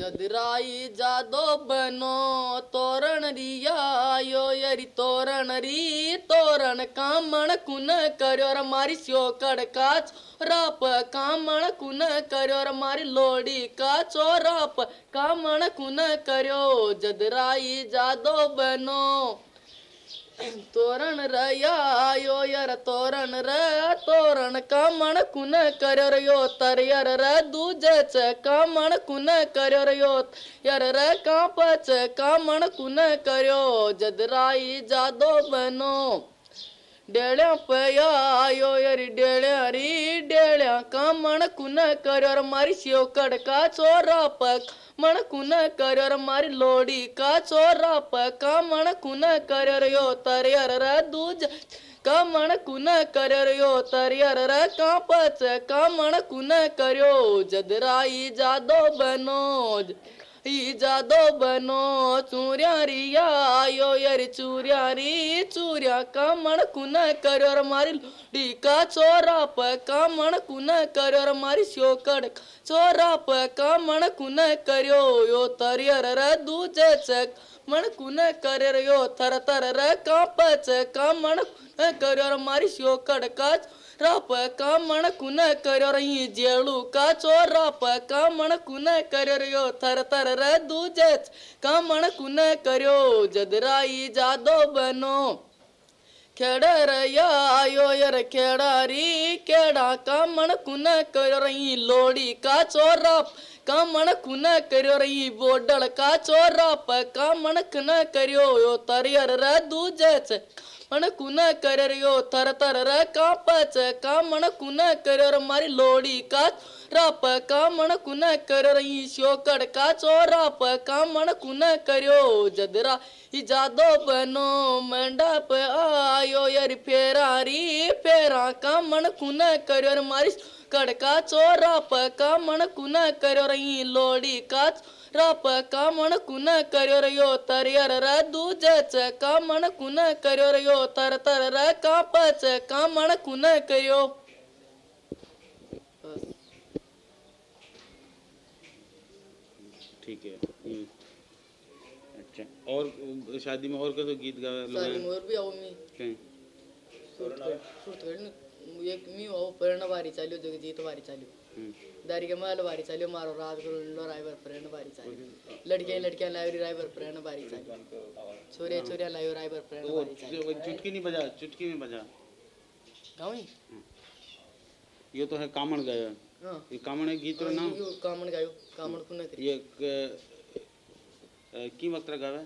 जदराई जादो बनो, तोरण रिया यरी तोरण री, तोरण कामण कुन कर्यो र मारी स्योकड़ कड़काच राप कामण कुन कर्यो र मारी लोडी काचो राप कामण कुन कर्यो जदराई जादो बनो। तोरण रया यो यर, तोरण र, तोरण कामण कुन कर्यो तर यर र दूजच कामण कुन कर्यो यो यर र कापच कामण कुन कर्यो? जदराई जादो बनो। डेळ्या पया यो यरी डेळ्या री डेळ्या कामण कुन कर्यो मारी शिव कडका चोरा पक मण कुन कर मारी लोडी का चोरा का मण कुन कर यो तरयर र दूज का मण कुन कर यो तरयर र कापच का मण कुन कर्यो जदराई जादो बनो, चूर्या रिया यो यारी चूर्या री, चूर्या का मण कुन कर मारी लोडी का चोरा का मण कुन कर मारी शोकड़ चोरा प कामण कुन करो यो तरियर दूजे दूजच मण कुन कर यो थर थर र कापच का मण कुन कर्यो मारी शोकड़ का राप का मण कुन कर्यो रही जेळू का चोराप का मण कुन कर्यो यो थर थर र दूजच का मण कुन कर्यो जदराई जादो बनो खेड़ रया आयो यर खेड़ा री केड़ा कामण कुन करो रही लोड़ी का चोरा कामण कुन करो रही बोडल का चोरा कामण कुन करियो यो तरियर र दूजच मण कुन करियो थर थर र कापच कामण कुन करियो मारी लोड़ी का राप कामण कुन कर रही शोकड़ का चोराप कामण कुन करियो जदरा जादो बनो मंडप आयो यार फेरारी फेरा। कामण कुन करियो मारी कड़का चोराप कामण कुन करियो रही लोड़ी का राप कामण कुन करियो रयो तरियर र दूजच कामण कुन करियो रयो तर तर र कापच कामण कुन करियो। ठीक है। अच्छा और शादी में और कैसे गीत गावे सारी मोर भी आओ मी सुरत एक मी आओ प्रेरणा भारी चाल्यो जगजीत भारी हम्म. दारी के माल भारी चाल्यो मारो रात को लो राइवर प्रेरणा भारी चाल्यो लड़कियाँ लड़कियाँ लाइव राइवर प्रेरणा भारी चाल्यो छोरे छोरिया लाइव राइवर प्रेरणा भारी चाल्यो चुटकी नहीं बजा चुटकी में बजा. गावी ये तो है कामण गाया. हाँ. ये कामण है गीत रो नाम? कामण गायो कामण कुने ये की वक्त गावे?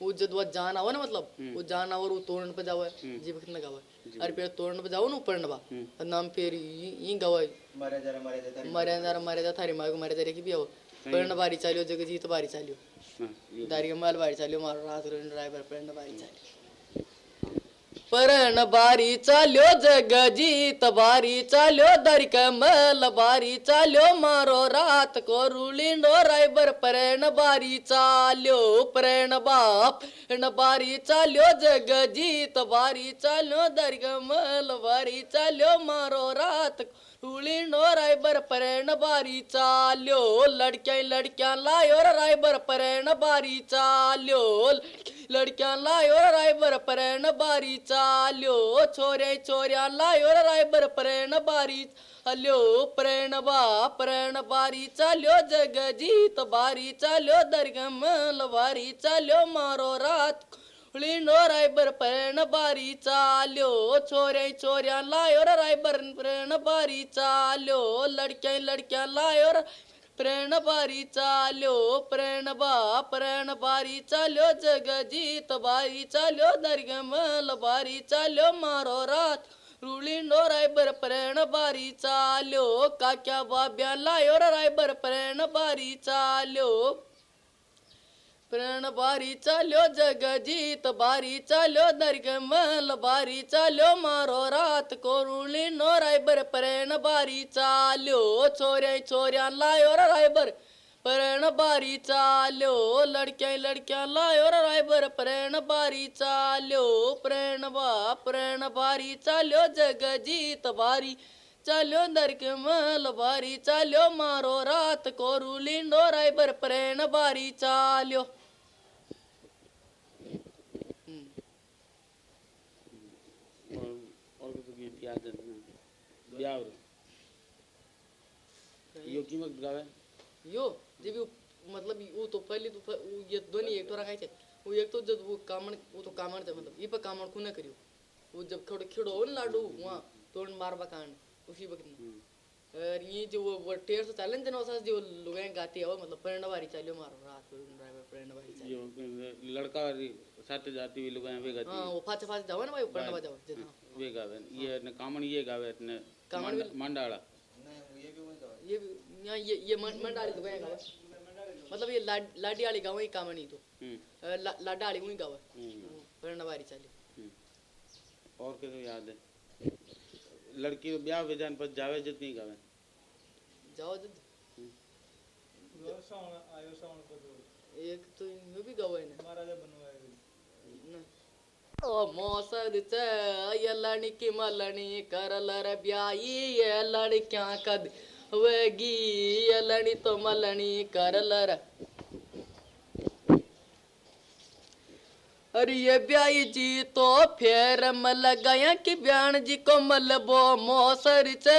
वो जद वो जान आवा ना मतलब हम्म। वो जान आवर वो तोरण पे जावे हम्म। जी भक्त ने गावे। अरे पे तोरण पे जाओ ना ऊपर नबा हम्म। नाम फिर ई गावे। मारे जरा मारे जरा मारे जरा मारे जा थारी मागो मारे जरा की भी आओ। पेड़ बारी चालियो जगजीत बारी चालियो। हाँ, दारी माल बारी चालियो मारो रात ड्राइवर पेड़ बारी चाल्यो। परण बारी चाल्यो जगजीत बारी चाल्यो दर कमल, बारी चाल्यो मारो रात को रुलिंडो राइबर परण बारी चाल्यो, परण बाप बारी चाल्यो जगजीत बारी चाल्यो दर कमल, बारी चाल्यो मारो रात को रुलिंडो राइबर परण बारी चाल्यो, लड़कियाँ लड़कियाँ लायो रे राइबर परण बारी चाल्यो लड़कियाँ लायो रे राइबर परण बारी चाल्यो। छोरे छोरियाँ लायो रे राइबर परण बारी चाल्यो। प्रण बा, प्रण बारी चाल्यो जगजीत बारी चाल्यो दरगमल बारी चाल्यो, मारो रात लिंडो रायबर प्रण बारी चाल्यो। छोरे छोरियाँ लायो रायबर प्रण बारी चाल्यो। लड़कियाँ लड़कियाँ लायो प्रणबारी बारी चाल्यो प्रण बा बारी चाल्यो जगजीत बारी चाल्यो नरगमल बारी चाल्यो मारो रात रुलिंडो रायबर प्रण बारी चाल्यो काक्या बाब्या लायो रायबर प्रण बारी चाल्यो प्रण बारी चाल्यो जग जीत, बारी चाल्यो नरगमल बारी चाल्यो मारो रात कोरुणी नो रायबर प्रण बारी चाल्यो छोरे छोरिया लायो रायबर प्रण बारी चाल्यो लड़किया लड़किया लायो रायबर प्रण बारी चाल्यो प्रण बा, प्रण बारी चाल्यो जग जीत, बारी चाल्यो नरक बारी चाल्यो मारो रात कोरुली नो रायबर प्रण बारी चाल्यो और यो कीमत गावे यो जे भी मतलब वो तो पहले तो वो ये दोन्ही एक ठोरा खायचे वो एक तो जब वो कामण वो तो कामण थे मतलब ये पर कामण कुने करियो। वो जब थोड़े खिड़ो हो लाडू वहाँ तोड़ मारबा कांड उसी वक्त और ये जो वो वो टेर से चैलेंज ना उससे जो लुगाई गाती है वो मतलब प्रेरणा बारी चालियो मारो रात को ड्राइवर प्रेरणा बारी चालियो। लड़का साथ जाती हुई लुगाई वे गाती हाँ वो फाचे फाचे जाओ ना भाई प्रेरणा बाजाओ जितना वे गावे ये ने कामण ये गावे ने कांगड़ मंडाला। ये यहाँ ये ये मंडाली तो मतलब ये लाडी वाली गाँव ही कामनी तो। हम्म। लाडा वाली वही गाँव हम्म। वर्णवारी हम्म। और क्या याद है? लड़की तो ब्याह विधान पर जावे जित नहीं गावे। जाओ जित एक तो भी गावे ना महाराजा बनो। ಓ ಮೋಸದ ಚ ಎಲ್ಲಣಿಕಿ ಮಲ್ಲಣಿ ಕರಲರ ಬ್ಯಾಯಿ ಎಲ್ಲಣಿ ಕ್ಯಾ ಕದ್ ವೇಗಿ ಎಲ್ಲಣಿ तो ಮಲ್ಲಣಿ ಕರಲರ अरे ये ब्याई जी तो फिर मल गया कि ब्यान जी को मलबो मोसर च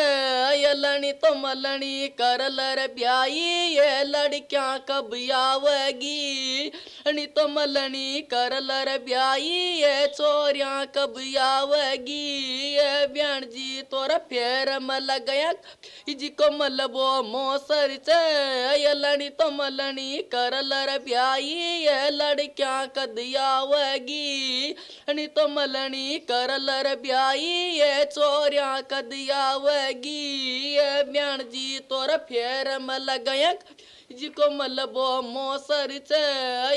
ये लणी तो मलनी कर लर ब्याई, ये लड़कियाँ कब आवेगी नी तो मलनी कर लर ब्याई, ये चोरियाँ कब आवेगी ये ब्यान जी तोरा फिर मल गया जी को मलबो मोसर च ये लणी तो मलनी कर लर ब्याई, ये लड़कियाँ कद आवेगी नी तो मलनी कर लर ब्याई, ये चोरियाँ कद आवेगी ये ब्यान जी तोरा फिर मल गया जिको मलबो मोसर च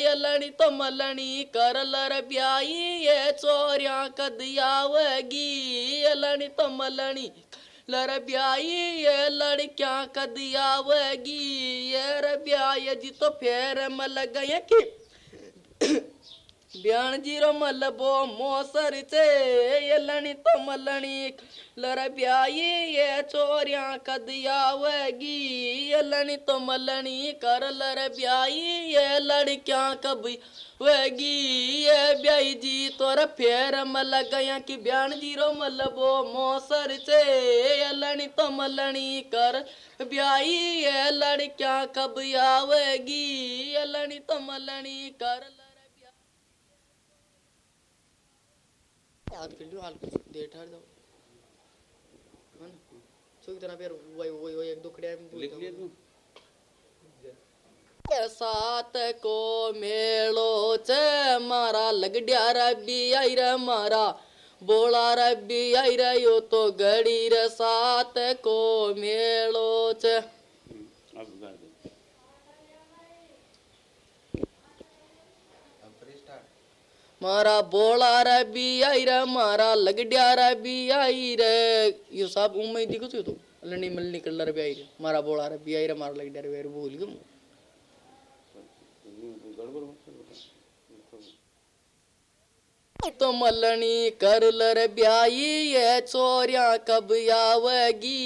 ये तो मलनी कर लर ब्याई, ये चोरियाँ कद आवेगी ये लणी तो मलनी लर ब्याई, ये लड़कियाँ कद आवेगी ये रे ब्याई जी तो फेर मल गया ब्याण ज़ीरो मलबो मोसर चे ये लणी तो मलणी। लर ब्याई ये चोरियाँ कद आवेगी ये लणी तो मलणी कर लर ब्याई ये लड़कियाँ कब वेगी। ये ब्याई जी तोर फेर मल गया कि ब्याण ज़ीरो मलबो मोसर चे ये लणी तो मलणी कर ब्याई। ये लड़कियाँ कब आवेगी ये लणी तो मलणी कर याद कर लियो हाल कुछ देर ठहर जाओ। है ना? वही वही वही एक दो खड़े लिख लिया तू। सात को मेलो च मारा लगड्या रबी आई रे मारा। बोला रबी आई रे यो तो घड़ी रे सात को मेलो च हम्म, अब गा दे मारा बोला रबी, आई रे मारा लगड्या रबी, आई रे। यो सब उम्मीद दिखो तो? लनी मलनी कलर भी आई रे। मारा बोला रबी, आई रे मारा लगड्या रे, भूल गयो। तो मलनी कर लर ब्याई ये चोरिया कब आवेगी?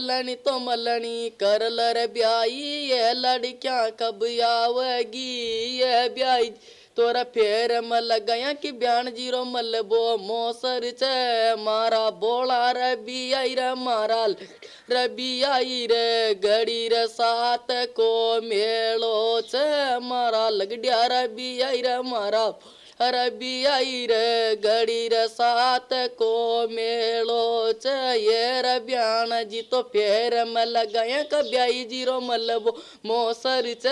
लनी तो मलनी कर लर ब्याई ये लड़कियाँ कब आवेगी? ये ब्याई तोरा फेर मल गया कि बयान ज़ीरो मलबो मोसर छ। मारा बोला रबी आई रे, मारा रबी आई रे, घड़ी रे सात को मेलो च मारा लगडिया रबी आई रे, मारा रबी आई रे सात को मेलो च। ये जी तो फेर मल गया कब्याई ज़ीरो मलबो मोसर च।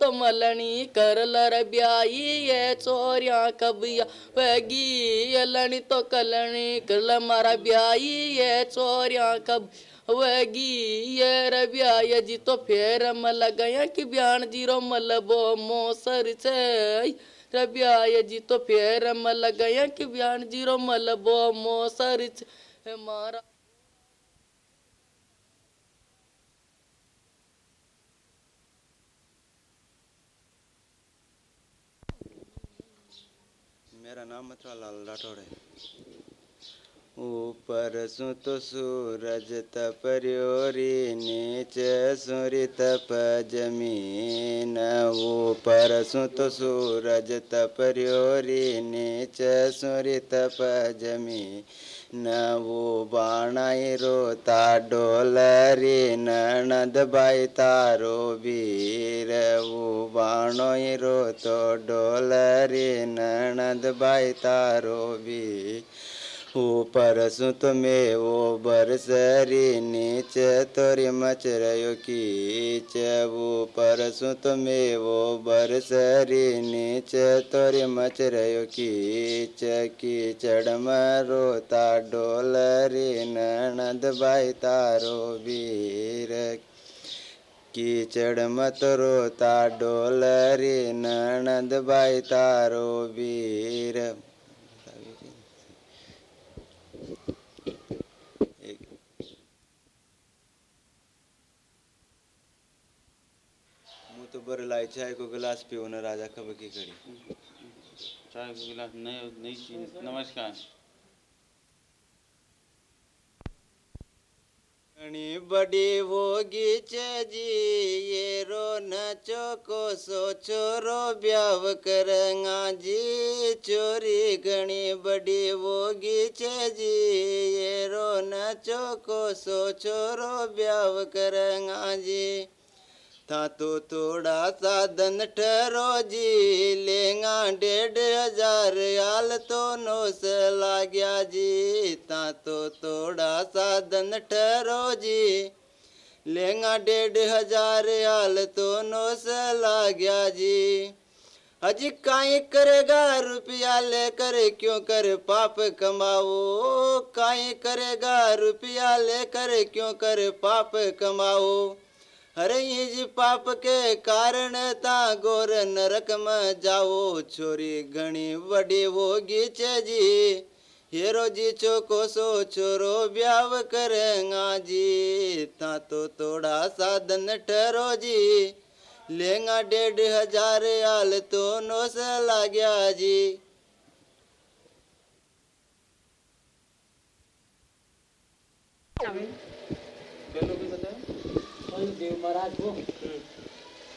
तो मलनी कर लर ब्याई, ये चोरिया कबिया पैगी। ये लणी तो कलनी कर मारा ब्याई, ये चोरिया कब वेगी ये रबिया जी तो फेर मल गया कि ब्यान ज़ीरो मलबो मोसर च। रबिया जी तो फेर मल गया कि बयान ज़ीरो मल बो मो सर मारा। मेरा नाम मथुरा लाल राठौड़ है। ऊपर सुत सूरज तपर्यो रे नीचे सूर्य तप ज़मीन ऊपर सुत सूरज तपर्यो रे नीचे सूर्य तप न वो बाणाई रोता डोलरी, ननद बाई तारो वीर। वो बाणोई रोतो डोलरी, ननद बाई तारो वीर। ऊपर में वो बरसरी नीचे तोरी मचरयो कीच। ऊपर सुत में वो बरसरी नीचे तोरी मचरयो कीच। कीचड़ मरोता डोलरी ननद भाई तारो वीर। कीचड़ मत रोता डोलरी ननद भाई तारो वीर। बर लाई चाय को गिलास पियो न राजा कब की कड़ी चाय का गिलास नए नई चीज़ नमस्कार। बड़ी होगी जी ये रो नचो को सो छोरो ब्याव करेंगा जी। चोरी घणी बड़ी होगी जी ये रो नचो को सो छोरो ब्याव करेंगा जी। था तो थोड़ा साधन ठहरो जी। लेंगा डेढ़ हज़ार, आल तो नो से लाग्या जी। था तो थोड़ा साधन ठहरो जी। लेंगा डेढ़ हज़ार, आल तो नो से लाग्या जी। अजी काई करेगा रुपया लेकर, क्यों कर पाप कमाओ? काई करेगा रुपया लेकर, क्यों कर पाप कमाओ? अरे ये पाप के कारण ता गोर नरक में जाओ, छोरी घणी बड़ी होगी छे जी। हेरो जी चोको सो छोरो ब्याव करेगा जी। ता तो थोड़ा साधन ठहरो जी। लेंगा डेढ़ हज़ार आल तो नो से लाग्या जी। और देव महाराज को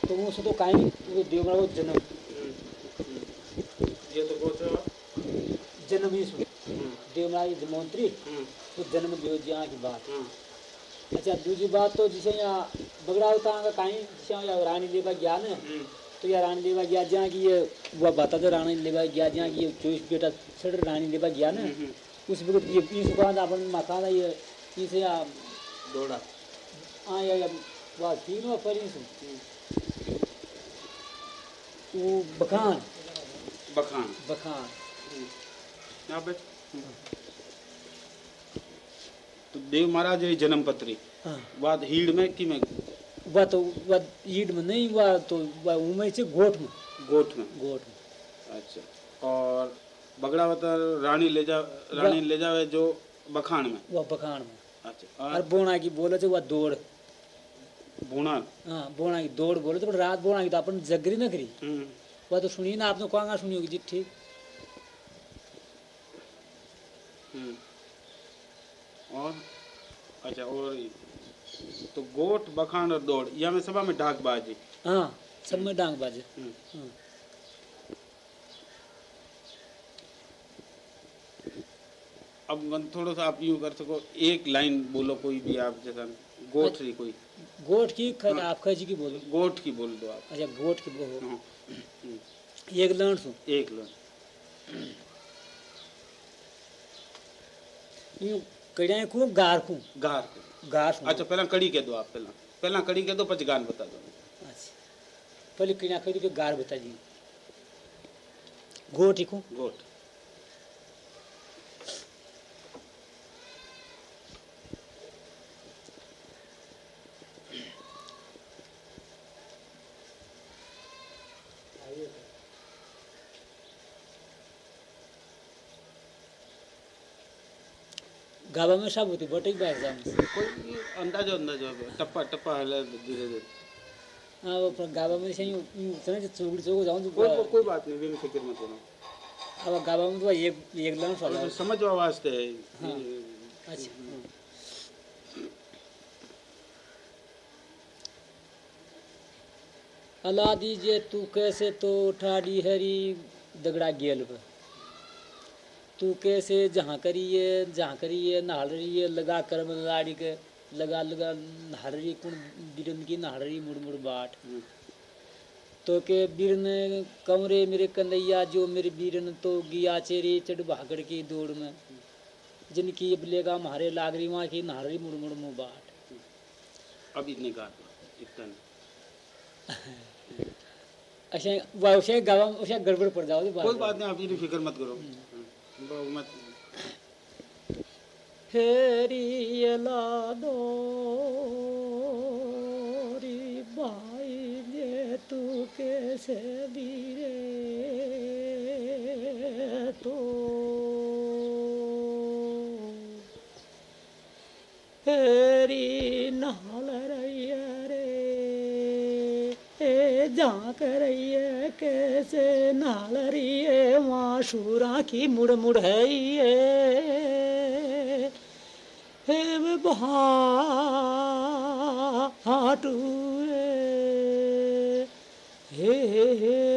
तो वो से तो काई वो देव महाराज को जन्म। ये तो गोत्र जन्म ही सुन देव महाराज के मंत्री तो जन्म दियो जी की बात। अच्छा दूसरी बात तो जिसे यहाँ बगड़ा होता है काई जिसे यहाँ रानी देवा ज्ञान है तो या रानी देवा ज्ञान जहाँ की ये वह बता तो रानी देवा ज्ञान जहाँ की ये चौबीस बेटा सड़ रानी देवा ज्ञान है उस वक्त ये इस बात अपन था ये इसे दौड़ा। हाँ या या परी सु वो बखान। बखान। बखान। यहाँ पे? तो देव महाराज जी जन्म पत्री। हाँ। बाद हीड़ में कि में? वह तो वह ईड में नहीं हुआ तो वह उमें से गोठ में। गोठ में। गोठ में। अच्छा। और बगड़ा बता रानी ले जा रानी ले जावे जो बखान में? वह बखान में। अच्छा और बोना की बोले तो वह दौड़। हाँ बोना की दौड़ बोले तो रात बोना की तो अपन जगरी न करी। हम्म, वह तो सुनिए ना आपने कहाँ सुनी होगी जी? ठीक। हम्म। और? अच्छा और तो गोट बखान और दौड़ यह में सभा में ढाक बाजी हाँ सब में डांग बाजे हम्म। हाँ। अब थोड़ा सा आप यूँ कर सको एक लाइन बोलो कोई भी आप जैसा गोट री कोई। गोठ की ख- आप खजी की बोलो गोट की बोल दो आप। अच्छा गोठ की बोलो हाँ, एक लड़ सु एक लो यूँ कड़िया को गार को गार को गार अच्छा पहला कड़ी कह दो आप पहला। पहला कड़ी कह दो પછી गान बता दो। अच्छा। पहले कड़िया खड़ी के गार बता दी। गोठ को गोट। गाबा में सब होती बटे की बैठ जाम कोई भी अंदाजो अंदाजो टप्पा टप्पा हले धीरे धीरे। हाँ वो पर गाबा में से यूँ यूँ चले जो चौगड़ी चौगो जाऊँ तो कोई कोई बात नहीं बिन फ़िक्र मत करो अब गावा में तो एक एक लाइन सजा समझवा वास्ते है। हाँ। अच्छा। अला दीजिए तू कैसे तो ठाड़ी हरी दगड़ा गेल पे तू कैसे जहाँ करिए जहाँ करिए नहाड़ रही है लगा कर्म लाड़ी के लगा लगा नहाड़ रही कुण बिरन की नहाड़ रही मुड़ मुड़ बाट। हम्म। तो के बीरन कमरे मेरे कन्हैया जो मेरे बीरन तो गिया चेरी चढ़ भागड़ की दौड़ में। जिनकी अब लेगा मारे लाग रही वहाँ की नहाड़ रही मुड़ मुड़ मुँह बाट। अब इतने गा इतना। नहीं। अशे वैसे गावा अशा गडबड पड़ जाओ कोई बात नहीं आप इतनी फ़िक्र मत करो। हाँ, मत हेरी री भाई तू कैसे बीरे तो। हेरी झाँक रही है कैसे नाल रही है माशूरा की मुड़ मुड़ है हे वे बहाटू हे हे हे।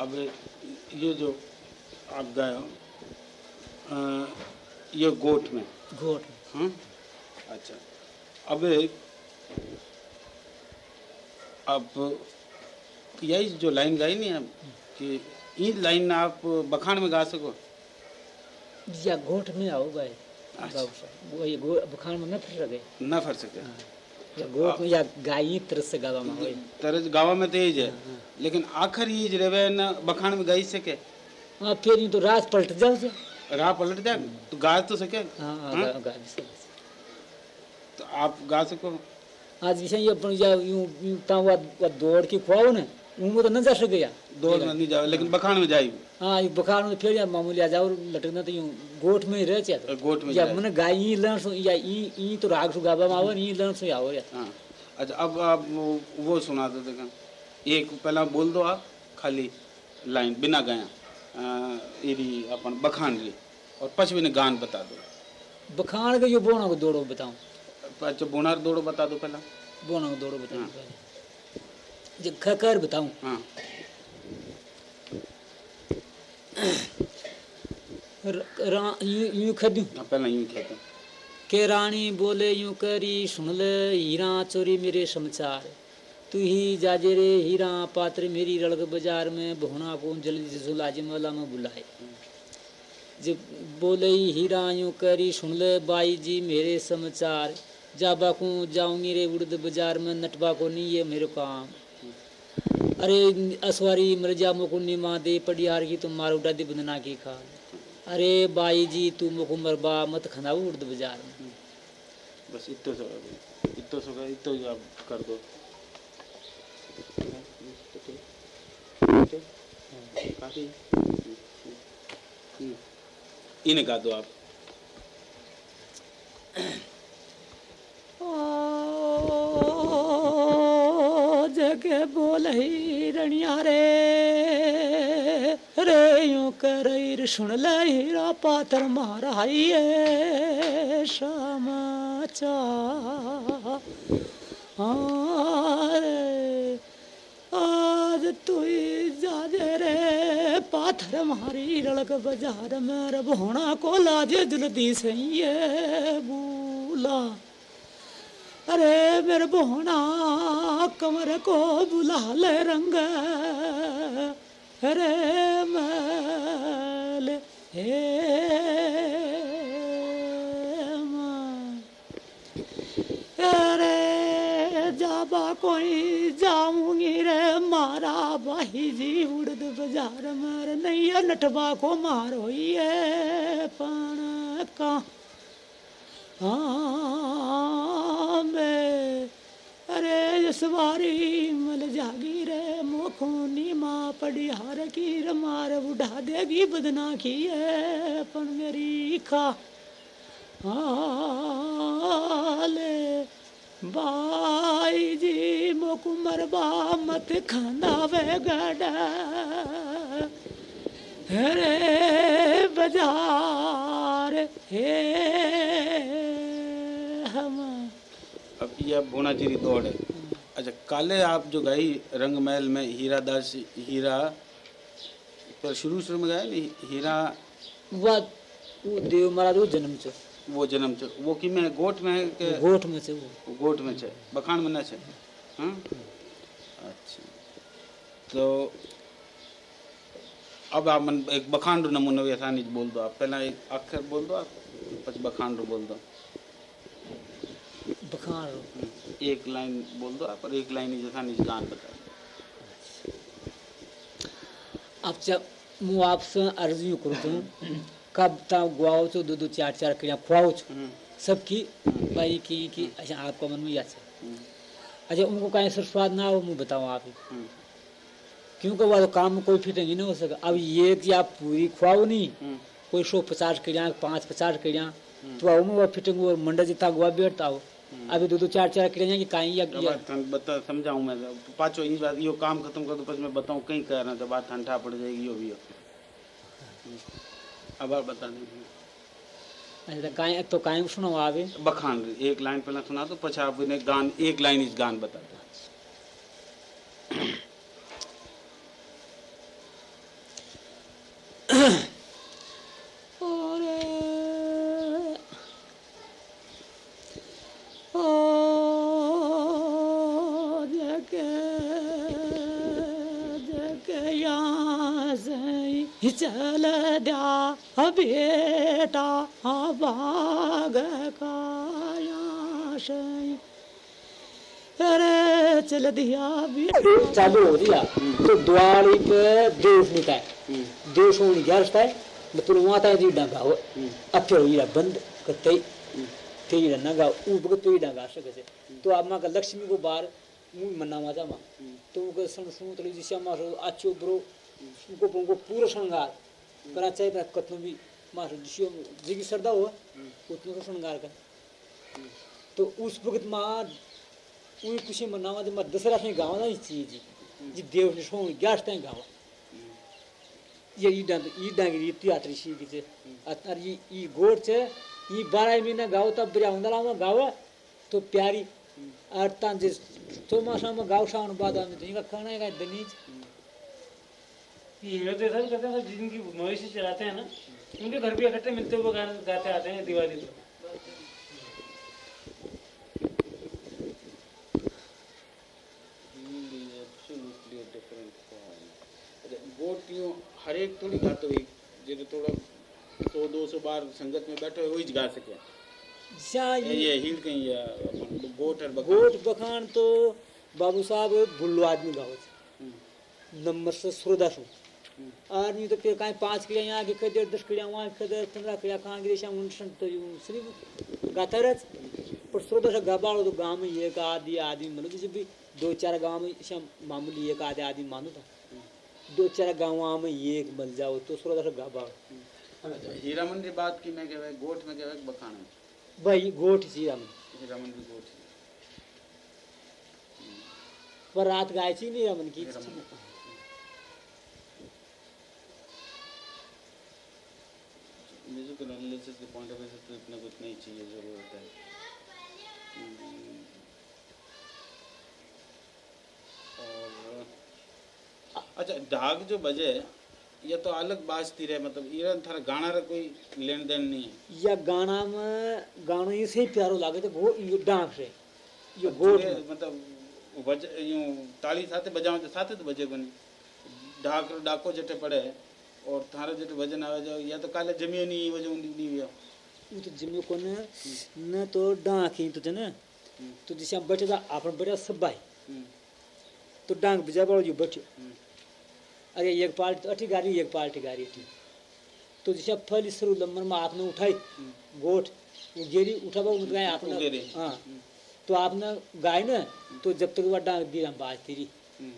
अब ये जो आप गए हो ये गोट में? घोट हाँ? अच्छा। अब अब यही जो लाइन गाई नहीं आप कि ये लाइन आप बखान में गा सको? या घोट में आओ गए अच्छा। वो ये बुखार में न फिर गए न फर सके गोट में या गाई से गावा में होए गाँव में तेज है। लेकिन आखिर ये जो रहे न बखान में गाई सके हाँ फिर ये तो रात पलट जाओ जा राह पलट जाए? तो गा तो सके हाँ हाँ हाँ? गा, सकते। तो आप गा सको आज ये अपन या यूँ ता दौड़ के खुआओ ना। उनको तो न जा सके या दौड़ नहीं जाओ लेकिन बखान में जाई हाँ ये बुखार में फिर या मामूली आ जाओ लटकना तो यूँ गोठ में ही रह चाहे गोट में या। मन गाय ई लण सो या ई ई तो राग सु गाबा में आवो ई लण सो आओ या हाँ। अच्छा अब आप वो, वो सुना दो देखा। एक पहला बोल दो आप खाली लाइन बिना गाया। एरी अपन बखान ली और पछ ने गान बता दो। बखान के यो बोना को दौड़ो बताऊँ। अच्छा बुनार दौड़ो बता दो पहला। बोना को दौड़ो बताऊँ। जो बताऊँ। हाँ। यूँ यूँ हाँ, पहला यूँ कहते के रानी बोले यूँ करी सुन ले हीरा चोरी मेरे समाचार। तू ही जाजे रे हीरा पात्र मेरी रड़क बाज़ार में भोना को जल्दी से सुलाजिम वाला में बुलाए। जब बोले ही हीरा यूँ करी सुन ले बाई जी मेरे समाचार। जाबा को जाऊँगी रे उड़द बाज़ार में नटवा को नहीं ये मेरे काम। अरे असवारी मरजा मोको निमा दे पडियार की तुम मारो डादी बंदना की खा अरे बाई जी तू मोको मरबा मत खनाऊ उड़द बाज़ार। में बस इतो सो इतो सो इतो आप कर दो। काफ़ी। इन्हें गा दो आप। जगे बोलही रणिया रे रे यूँ करैर सुन ले हीरा पातर माराइए समाचार रे, आज तू जाजे रे, पाथर मारी रड़क बाज़ार में रब होना को लाजे जल्दी सही है बूला। अरे मेरे बोना कमर को बुला ले रंग। अरे हे माँ। जाबा कोई जाऊँगी रे, मारा बाही जी उड़द बाज़ार। मार नहीं नटबा को मार है पण का। हाँ मैं अरे यसवारी मल जागी रे मोखोनी माँ पड़ी हार की रे, मार उठा देगी बदना की है पण मेरी खा आले बाई जी मोकुमर बा मत खाना वे गड़ा रे बाज़ार हे। या भुवनागिरी दौड़ है। अच्छा काले आप जो गाई रंगमहल में हीरा दास हीरा पर शुरू शुरू में गाया नहीं हीरा? वो वो देव महाराज वो जन्म से। वो जन्म से। वो कि मैं गोट में के गोट में से वो। गोट में से? बखान में ना से? हाँ? अच्छा। तो अब आप मन एक बखान रो नमूना नमूनो व्यथानी बोल दो आप। पहला एक अक्षर बोल दो आप बस बखान रो बोल दो। बखान एक लाइन बोल दो आप एक लाइन जैसा निजगान बता अच्छा। अब जब मु आपसे अर्जी करूँ तो कब तब गुआओ छो दो दो चार चार क्रिया खुआओ छो हम्म। सबकी हम्म। भाई की कि हम्म। अच्छा आपको मन में याद है। अच्छा उनको कहीं सर स्वाद ना हो मैं बताऊँ आप क्योंकि वह तो काम में कोई फिटिंग ही नहीं हो सका। अब ये कि आप पूरी खुआओ नहीं कोई सौ पचास क्रिया पाँच पचास क्रिया तो वह फिटिंग और मंडा जितना गुआ बैठता हो अभी दो दो चार चार या बता मैं इस बात यो काम खत्म कर दो तो, मैं कहीं बात ठंडा पड़ जाएगी यो भी यो अब और बता दीजिए अच्छा तो, तो सुनो आवे। बखान एक लाइन पहला सुना तो पछ गान एक लाइन इस गान बता दो। चल दिया बेटा बाग अरे चल दिया चालू हो दिया तो द्वारी पे देश निकाय देश होने क्या रस्ता है मतलब वहाँ तक जी डंगा हो। अब फिर ये बंद करते। तेरी नगा ऊ बग तेरी डंगा सके से तो अब माँ का लक्ष्मी को बार मुँह मन्ना माता माँ। तो उनका सन सुन तो जिसे माँ अच्छो ब्रो उनको पूरा श्रृंगार। करा चाहिए ना भी माँ जिसो जिगी सरदा हो, उतना का श्रृंगार का। तो उस वक्त माँ उही खुशी मनावा माँ दसरा में गाँव ना चीज़, जी देव ने सो ग्यास तक गाँव। ये ई डंग ई डंग ई तियात्री की छे अतर ई ई गोड़ ई बारह महीना गाव, तब बरिया उंदला में गाव तो प्यारी अर्थान जे तो मासा में गाव सावन बाद में तो इनका खाना का दनीज ये तो सब हैं जिनकी मवेशी चलाते हैं ना उनके घर भी इकट्ठे मिलते हुए गाने गाते आते हैं दिवाली पर। गोट यूँ हर एक थोड़ी गातो हुई जो थोड़ा सौ दो सौ बार संगत में बैठे हुए वही गा सके। ये ये ये कहीं या गोट और बखान। गोट बखान तो बाबू साहब बुल्लो आदमी गाव छे हम्म, नंबर से सोलह सौ आदमी तो फिर कहीं पाँच किलिया यहाँ के कदर दस किलिया वहाँ के कदर पंद्रह किलिया कहाँ गिरे श्याम उन तो यूँ सिर्फ़ गाता रहता पर स्रोत से गबाड़ो तो गाँव में एक आदि आदमी मानो जैसे भी दो चार गाँव में मामूली एक आधे आदमी मानो था दो चार गाँव में एक बन जाओ तो स्रोत से गबाड़ो अच्छा, हीरा मंदिर बात की मैं कहवे गोट में कहवे बखान है भाई गोठ जी हम हीरा मंदिर गोट है। पर रात गाय छी नहीं रमन की हीरा मंदिर। म्यूजिकल एनालिसिस के पॉइंट ऑफ़ व्यू से तो इतना कुछ नहीं चाहिए ज़रूरत है। हम्म, और अच्छा ढाक जो बजे ये तो अलग बात थी रहे मतलब ये थारा गाना रे कोई लेन देन नहीं है। या गाना में गानो ये से ही प्यारो लागे तो वो ये डांस है ये गोट मतलब वो बज यूँ ताली साथे बजाओ तो साथे तो बजे कोनी ढाक डाको जटे पड़े। और थारे जटे भजन आवे जो या तो काले जमियो नहीं वजो नहीं हुआ वो तो जिम्मे को न न तो डांक ही तो थे ना तो जैसे हम बैठे था आपन बैठा सब भाई हम्म, तो डांग बजा बड़ो जो बैठो हम्म, अरे एक पार्टी अठी गाड़ी एक पार्टी गाड़ी थी तो जैसे फल सरू लम्बर में आपने उठाई गोट वो गेरी उठा उठ गए आपने। हाँ। तो आपने गाय ना तो जब तक वह डांग दी हम बाज तेरी। हम्म,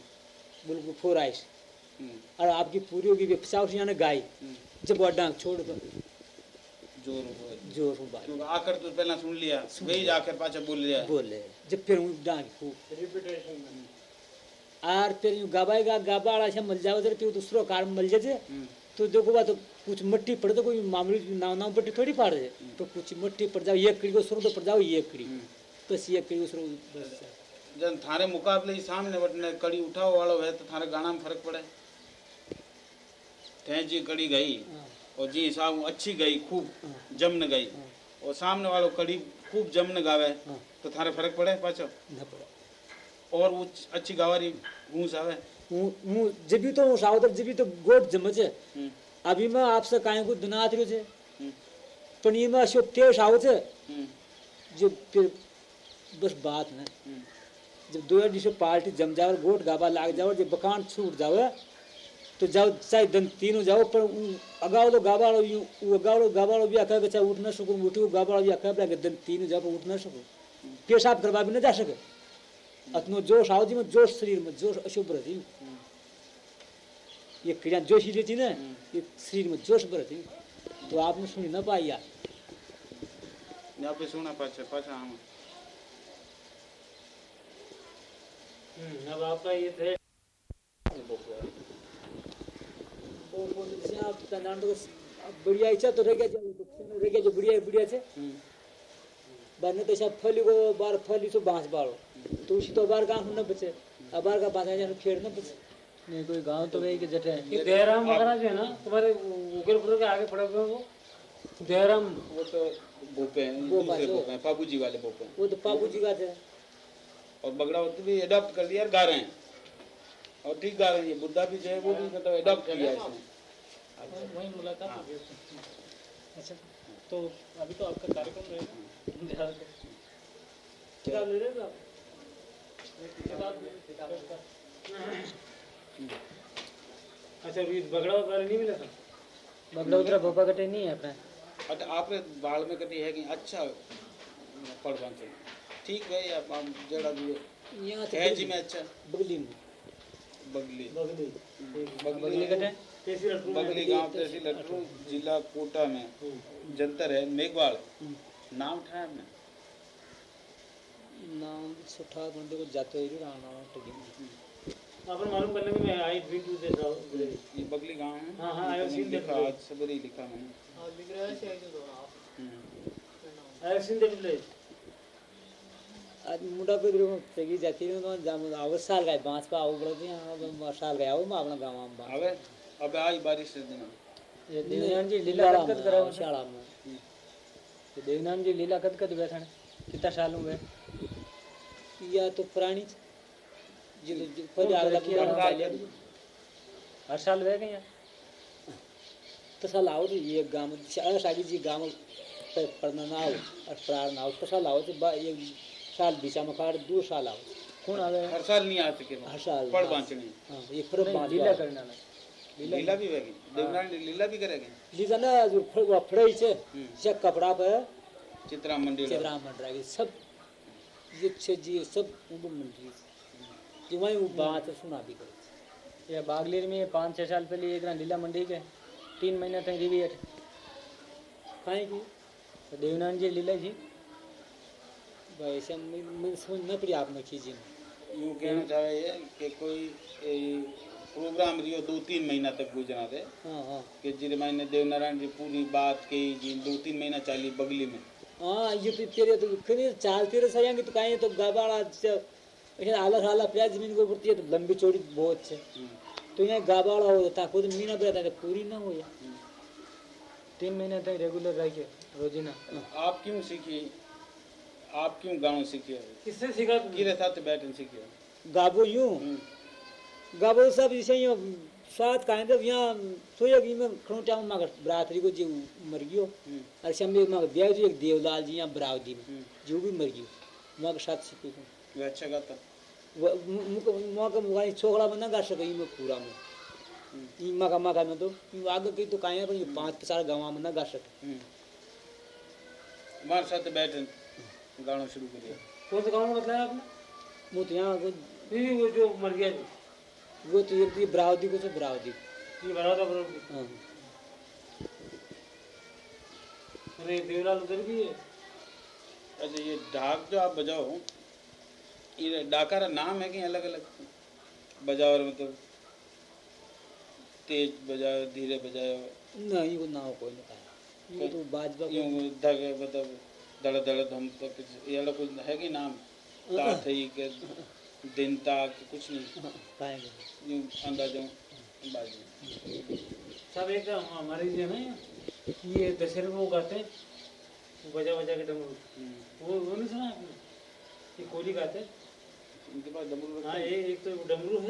बिल्कुल फोर आइस हम्म, और आपकी पूरी होगी भी पचास यानी गाय। हम्म, जब वह डांग छोड़ दो। ज़ोर ज़ोर हूँ आकर तो पहला सुन लिया। वही जाकर पाछा बोल लिया। बोले। जब फिर हूँ। डांग खूब और फिर यूँ गाबाएगा गाबा से मल जाओ फिर दूसरो कार मल जाए हम्म, तो देखो बात तो कुछ मिट्टी पड़ तो कोई मामूली नाव नाव पट्टी थोड़ी पाड़ दे। तो कुछ मिट्टी पड़ जाओ एक कड़ी को शुरू तो पड़ जाओ एक कड़ी। बस एक कड़ी को शुरू बस। थारे मुकाबले सामने बटने कड़ी उठाओ वालो है तो थारे गाना में फ़र्क पड़े। जी कड़ी गई। हाँ, और जी साहब अच्छी गई खूब हाँ। जमन गई। हाँ। और सामने वालो कड़ी खूब जमन गावे हाँ। तो थारे फ़र्क पड़े न पड़ा। और वो अच्छी गावारी घूस आवे? हूँ हूँ जब भी तो सावतर जब भी तो गोट जमच। है हम्म, अभी मैं आपसे काहे को दुनात रहो छे। हम्म, पण ये में अशो तेज आओ छे। हम्म, जो फिर बस बात न। जब दो डिशो पार्टी जम जाओ गोट गाबा लाग जाओ जब बकान छूट जाओ तो जाओ चाहे दन तीनों जाओ पर उ अगावलो गाबाड़ो यू उ अगावलो गाबाड़ो भी आखा के चाहे उठ न सकूँ उठू गाबाड़ो भी आखा के दन तीनों जाओ पर उठ न सकूँ। पेशाब करवा भी न जा सके। अतनो जोश आओ जी में जोश शरीर में जोश अशुभ रहती ये क्रिया जोश ही रहती ना ये शरीर में जोश रहती तो आपने सुनी न पाई यार। पे सुना पाछे पाछा हम हम्म, अब आपका ये थे। तो बढ़िया इच्छा तो रह गया जो रह गया जो बढ़िया बढ़िया से बारने तो सब फली को बार फली तो बाँस बाड़ो तो उसी तो बार गाँव न बचे अबार का बाँस जाने खेड़ न बचे नहीं कोई गाँव तो गई कि जटे ये दयाराम वगैरह जो है ना तुम्हारे उगलपुर के आगे पड़े हुए वो दयाराम वो तो भोपे हैं दूसरे तो। भोपे हैं बाबू वाले भोपे वो तो पापू का थे और बगड़ा होते भी अडॉप्ट कर लिया और गा रहे हैं और ठीक गा रही हैं ये बुद्धा भी जो है वो भी मतलब अडॉप्ट किया है इसने वही मुलाकात हो गई अच्छा तो अभी तो आपका कार्यक्रम रहेगा। किताब ले रहे हो आप? किताब अच्छा अभी बगड़ा वाले नहीं मिला था? बगला उतरा भोपा कटे नहीं है अपने? अच्छा आपने बाल में कटी है कि अच्छा पढ़ पाते ठीक है आप आप जड़ा भी है। यहाँ है जी में अच्छा। बगली में बगली। बगली। बगली बगली गाँव तहसील लटरू जिला कोटा में। जंतर है मेघवाल। नाम उठाया आपने? नाम सुठा बंदे को जाते ही राणा टगी आपने मालूम करने में मैं आई ड्रीम टू दिस ये बगली गाँव है हाँ, हाँ, have seen that लिखा place. आज सबरी लिखा मैंने। हम्म। I have seen that place आज मोटा पे देखो सगी जाती रे तो जाम आवस साल गए पाँच पा आऊ पड़ो हाँ साल गए आऊ मैं अपना गाँव में बा अबे अबे आई बारिश से दिन ये देवनान जी लीला कद कराओ शाला में। ये देवनान जी लीला कद कद बैठण कितना साल हुए? या तो पुरानी जी खुद आगला पुराना हर साल। वे गए तो साल आओ ये गाँव सागी जी गाँव पढ़ना ना हो और प्रार ना हो तो साल आओ तो एक साल बीचा में काट दो साल आओ कौन आ गए हर साल नहीं आ सके हर साल पढ़ बांचने। हाँ ये फिर नहीं, पाँच लीला करना ना लीला भी होगी देवनारायण लीला भी करेगी? लीजा ना जो फड़ वो फड़ई छे हम्म। से कपड़ा पे चित्रा मंदिर। चित्रा मंडरा के सब ये छे जी सब उनको मंडरी जो वही वो बात सुना भी करे। ये बागलेर में पाँच छः साल पहले एक ना लीला मंडी के तीन महीना तक रिवी हट काहे की? तो देवनान जी लीला जी। समझ न पड़ी आपने कीजिए यूँ कहना चाहे ये कि कोई प्रोग्राम रियो दो तीन महीना तक गुजरा थे हाँ हाँ। कि जिन मैंने देवनारायण जी पूरी बात कही जी दो तीन महीना चाली बगली में। हाँ ये तो तेरे तो खरी चालते रहे सही तो कहीं तो गाबाड़ा आला साला प्याज ज़मीन को पड़ती है तो लंबी चौड़ी बहुत है तो यहाँ गाबाड़ा हो जाता खुद मीना रहता है पूरी ना हो या तीन महीने तक रेगुलर रह के रोजीना। आप क्यों सीखी? आप क्यों गाँव सीखे किससे सीखा किरे साथ बैठन सीखे गाबो यूँ? गाबो सब जैसे यो साथ काहे तो यहाँ सोया कि मैं खणो टाइम मगर बरातरी को जो मर गयो। और शम्बे मगर ब्याह जो एक देवलाल जी यहाँ बरावदी में जो भी मर गयो मगर साथ सीखे वे अच्छा गाता मौका मुगा छोकरा में ना गा सके में पूरा में ई मका मका में तो आगे की तो काहे पर पाँच पचास गाँव में ना गा सके हमारे साथ बैठन गाना शुरू करिए कौन सा गाँव बताया आपने वो तो यहाँ वो- नहीं वो जो मर गया जी वो तो एक दी बरावदी को तो बरावदी ये था बरोबर हाँ. अरे देवलाल उधर भी है. अच्छा ये ढाक जो आप बजाओ ये डाका का नाम है कि अलग अलग बजाओ और मतलब तेज बजाओ धीरे बजाओ। नहीं वो ना कोई नहीं कहा ये तो यूँ धग मतलब धड़ धड़ धम ये अलग कुछ है कि नाम? ता थई के दिन ताक कुछ नहीं। पाएँगे। यूँ अंदाजों बाजू। सब एक हमारे जो है ना ये दशहरे में वो गाते हैं बजा बजा के डमरू। वो वो नहीं सुना आपने? ये कोहली गाते हैं? इनके पास डमरू हाँ। ये एक तो डमरू है।